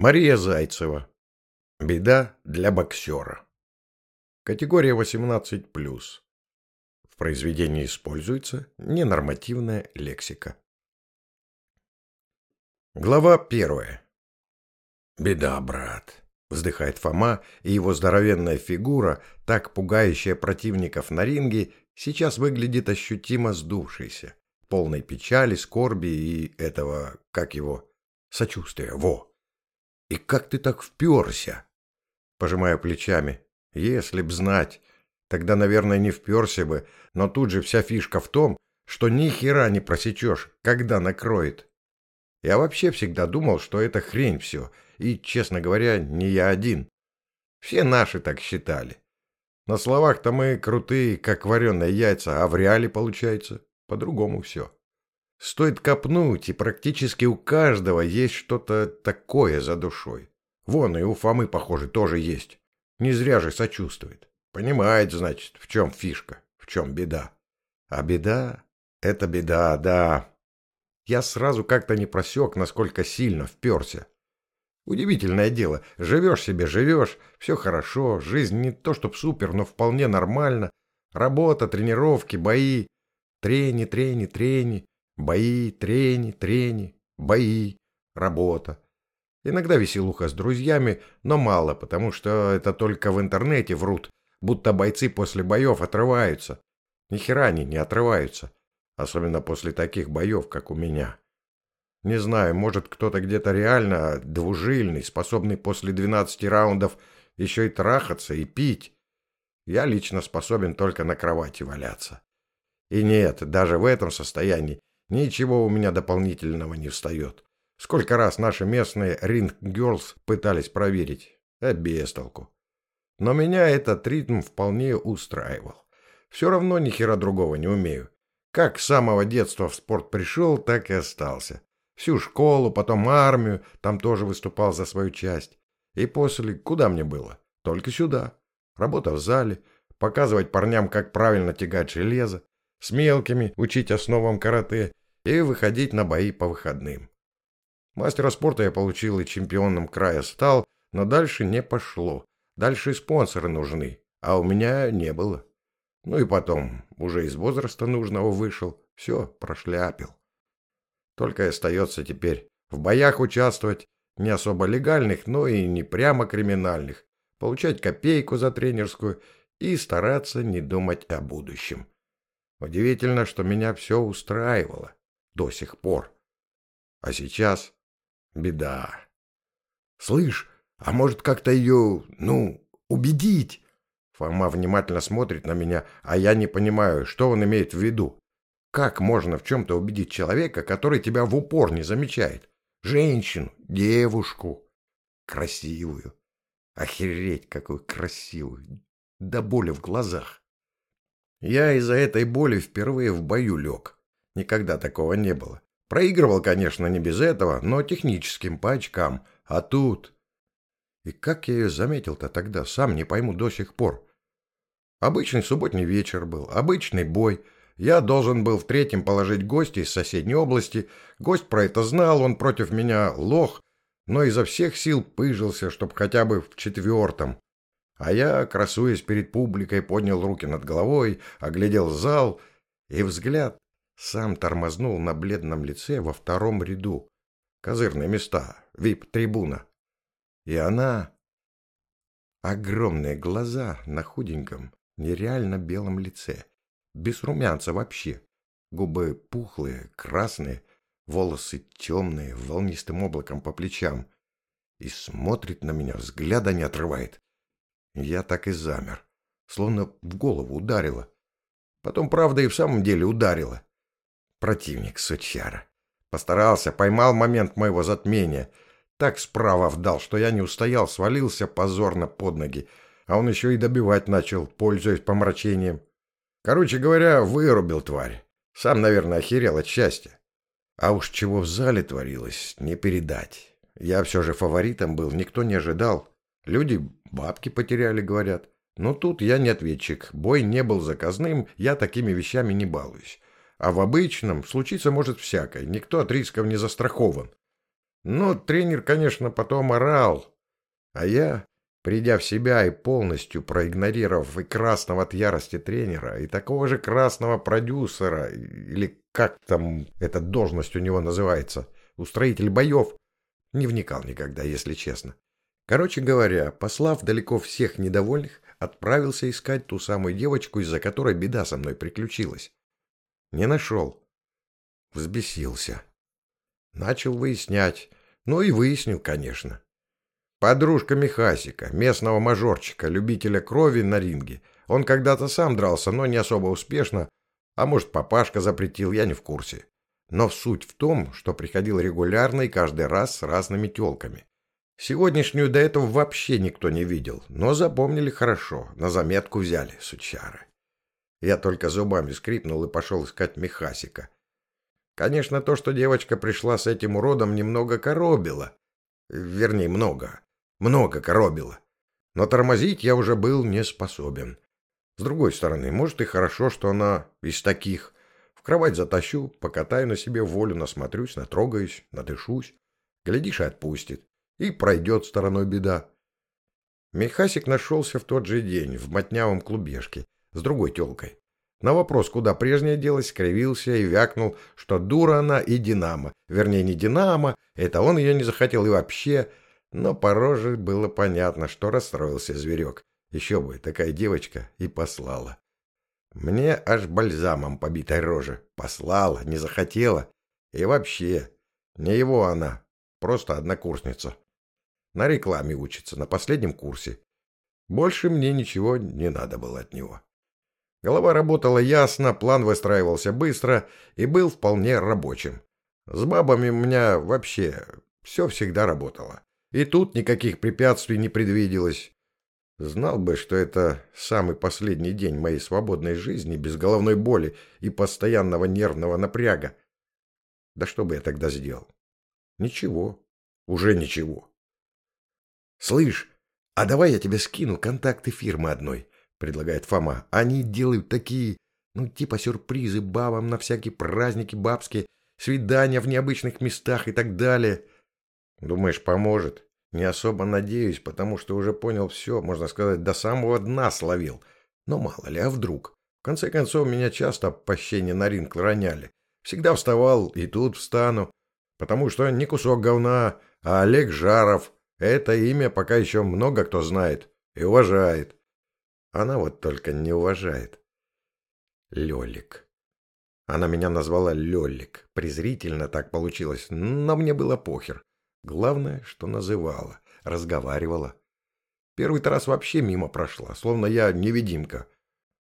Мария Зайцева. Беда для боксера. Категория 18+. В произведении используется ненормативная лексика. Глава первая. «Беда, брат», — вздыхает Фома, и его здоровенная фигура, так пугающая противников на ринге, сейчас выглядит ощутимо сдувшейся, полной печали, скорби и этого, как его, сочувствия, во. И как ты так вперся? Пожимаю плечами. Если б знать, тогда, наверное, не вперся бы, но тут же вся фишка в том, что ни хера не просечешь, когда накроет. Я вообще всегда думал, что это хрень все, и, честно говоря, не я один. Все наши так считали. На словах-то мы крутые, как вареные яйца, а в реале получается по-другому все. Стоит копнуть, и практически у каждого есть что-то такое за душой. Вон и у Фомы, похоже, тоже есть. Не зря же сочувствует. Понимает, значит, в чем фишка, в чем беда. А беда — это беда, да. Я сразу как-то не просек, насколько сильно вперся. Удивительное дело. Живешь себе, живешь, все хорошо, жизнь не то чтоб супер, но вполне нормально. Работа, тренировки, бои. Трени, трени, трени. Бои, трени, трени, бои, работа. Иногда веселуха с друзьями, но мало, потому что это только в интернете врут, будто бойцы после боев отрываются. Ни хера они не отрываются, особенно после таких боев, как у меня. Не знаю, может кто-то где-то реально двужильный, способный после 12 раундов еще и трахаться и пить. Я лично способен только на кровати валяться. И нет, даже в этом состоянии Ничего у меня дополнительного не встает. Сколько раз наши местные ринг-герлс пытались проверить. А без толку. Но меня этот ритм вполне устраивал. Все равно ни хера другого не умею. Как с самого детства в спорт пришел, так и остался. Всю школу, потом армию, там тоже выступал за свою часть. И после, куда мне было? Только сюда. Работа в зале, показывать парням, как правильно тягать железо, с мелкими учить основам карате и выходить на бои по выходным. Мастера спорта я получил и чемпионом края стал, но дальше не пошло. Дальше спонсоры нужны, а у меня не было. Ну и потом, уже из возраста нужного вышел, все, прошляпил. Только и остается теперь в боях участвовать, не особо легальных, но и не прямо криминальных, получать копейку за тренерскую и стараться не думать о будущем. Удивительно, что меня все устраивало до сих пор. А сейчас беда. Слышь, а может как-то ее, ну, убедить? Фома внимательно смотрит на меня, а я не понимаю, что он имеет в виду. Как можно в чем-то убедить человека, который тебя в упор не замечает? Женщину, девушку, красивую. Охереть, какую красивую. До боли в глазах. Я из-за этой боли впервые в бою лег. Никогда такого не было. Проигрывал, конечно, не без этого, но техническим по очкам. А тут... И как я ее заметил-то тогда, сам не пойму до сих пор. Обычный субботний вечер был, обычный бой. Я должен был в третьем положить гостя из соседней области. Гость про это знал, он против меня лох, но изо всех сил пыжился, чтоб хотя бы в четвертом. А я, красуясь перед публикой, поднял руки над головой, оглядел зал, и взгляд сам тормознул на бледном лице во втором ряду. Козырные места, вип-трибуна. И она... Огромные глаза на худеньком, нереально белом лице. Без румянца вообще. Губы пухлые, красные, волосы темные, волнистым облаком по плечам. И смотрит на меня, взгляда не отрывает. Я так и замер, словно в голову ударило. Потом, правда, и в самом деле ударило. Противник, сучара. Постарался, поймал момент моего затмения. Так справа вдал, что я не устоял, свалился позорно под ноги. А он еще и добивать начал, пользуясь помрачением. Короче говоря, вырубил тварь. Сам, наверное, охерел от счастья. А уж чего в зале творилось, не передать. Я все же фаворитом был, никто не ожидал. Люди бабки потеряли, говорят. Но тут я не ответчик. Бой не был заказным, я такими вещами не балуюсь. А в обычном случиться может всякое, никто от рисков не застрахован. Но тренер, конечно, потом орал. А я, придя в себя и полностью проигнорировав и красного от ярости тренера, и такого же красного продюсера, или как там эта должность у него называется, устроитель боев, не вникал никогда, если честно. Короче говоря, послав далеко всех недовольных, отправился искать ту самую девочку, из-за которой беда со мной приключилась. Не нашел. Взбесился. Начал выяснять. Ну и выяснил, конечно. Подружка Михасика, местного мажорчика, любителя крови на ринге. Он когда-то сам дрался, но не особо успешно. А может, папашка запретил, я не в курсе. Но суть в том, что приходил регулярно и каждый раз с разными телками. Сегодняшнюю до этого вообще никто не видел, но запомнили хорошо, на заметку взяли, сучары. Я только зубами скрипнул и пошел искать Михасика. Конечно, то, что девочка пришла с этим уродом, немного коробило. Вернее, много. Много коробило. Но тормозить я уже был не способен. С другой стороны, может и хорошо, что она из таких. В кровать затащу, покатаю на себе волю, насмотрюсь, натрогаюсь, надышусь. Глядишь, и отпустит и пройдет стороной беда. Михасик нашелся в тот же день в мотнявом клубешке с другой телкой. На вопрос, куда прежняя делась, скривился и вякнул, что дура она и Динамо. Вернее, не Динамо, это он ее не захотел и вообще. Но по роже было понятно, что расстроился зверек. Еще бы, такая девочка и послала. Мне аж бальзамом побитой рожи. Послала, не захотела. И вообще, не его она, просто однокурсница. На рекламе учится, на последнем курсе. Больше мне ничего не надо было от него. Голова работала ясно, план выстраивался быстро и был вполне рабочим. С бабами у меня вообще все всегда работало. И тут никаких препятствий не предвиделось. Знал бы, что это самый последний день моей свободной жизни без головной боли и постоянного нервного напряга. Да что бы я тогда сделал? Ничего. Уже ничего. «Слышь, а давай я тебе скину контакты фирмы одной», — предлагает Фома. «Они делают такие, ну, типа сюрпризы бабам на всякие праздники бабские, свидания в необычных местах и так далее». «Думаешь, поможет?» «Не особо надеюсь, потому что уже понял все, можно сказать, до самого дна словил. Но мало ли, а вдруг? В конце концов, меня часто по щене на ринг роняли. Всегда вставал и тут встану, потому что не кусок говна, а Олег Жаров, это имя пока еще много кто знает и уважает. Она вот только не уважает. Лёлик. Она меня назвала Лёлик. Презрительно так получилось, но мне было похер. Главное, что называла, разговаривала. Первый раз вообще мимо прошла, словно я невидимка.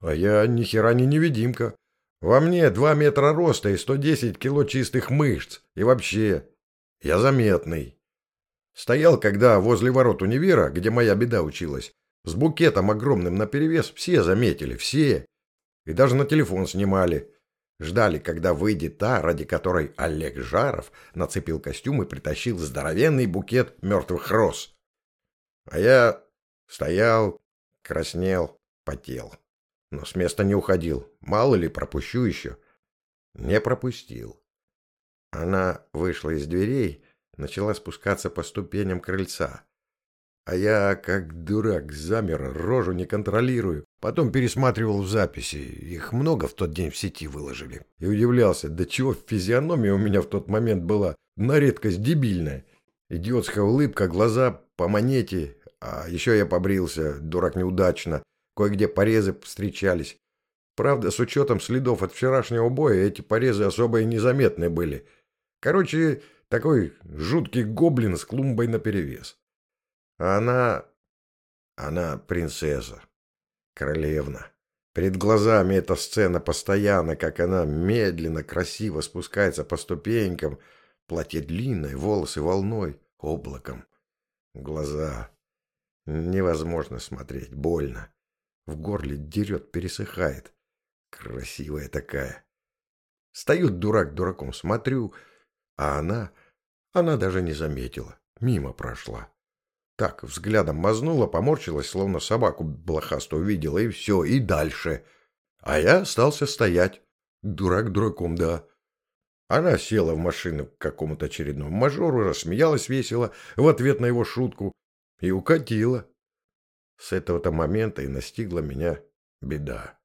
А я ни хера не невидимка. Во мне два метра роста и сто десять кило чистых мышц. И вообще, я заметный. Стоял, когда возле ворот универа, где моя беда училась, с букетом огромным наперевес, все заметили, все. И даже на телефон снимали. Ждали, когда выйдет та, ради которой Олег Жаров нацепил костюм и притащил здоровенный букет мертвых роз. А я стоял, краснел, потел. Но с места не уходил. Мало ли, пропущу еще. Не пропустил. Она вышла из дверей, начала спускаться по ступеням крыльца. А я, как дурак, замер, рожу не контролирую. Потом пересматривал в записи. Их много в тот день в сети выложили. И удивлялся, да чего физиономия у меня в тот момент была на редкость дебильная. Идиотская улыбка, глаза по монете. А еще я побрился, дурак неудачно. Кое-где порезы встречались. Правда, с учетом следов от вчерашнего боя, эти порезы особо и незаметны были. Короче, такой жуткий гоблин с клумбой наперевес. Она... она принцесса. Королевна. Перед глазами эта сцена постоянно, как она медленно, красиво спускается по ступенькам, платье длинное, волосы волной, облаком. Глаза. Невозможно смотреть, больно. В горле дерет, пересыхает. Красивая такая. Стою дурак дураком, смотрю, а она... Она даже не заметила. Мимо прошла. Так, взглядом мазнула, поморщилась, словно собаку блохастую увидела, и все, и дальше. А я остался стоять. Дурак дураком, да. Она села в машину к какому-то очередному мажору, рассмеялась весело в ответ на его шутку и укатила. С этого-то момента и настигла меня беда.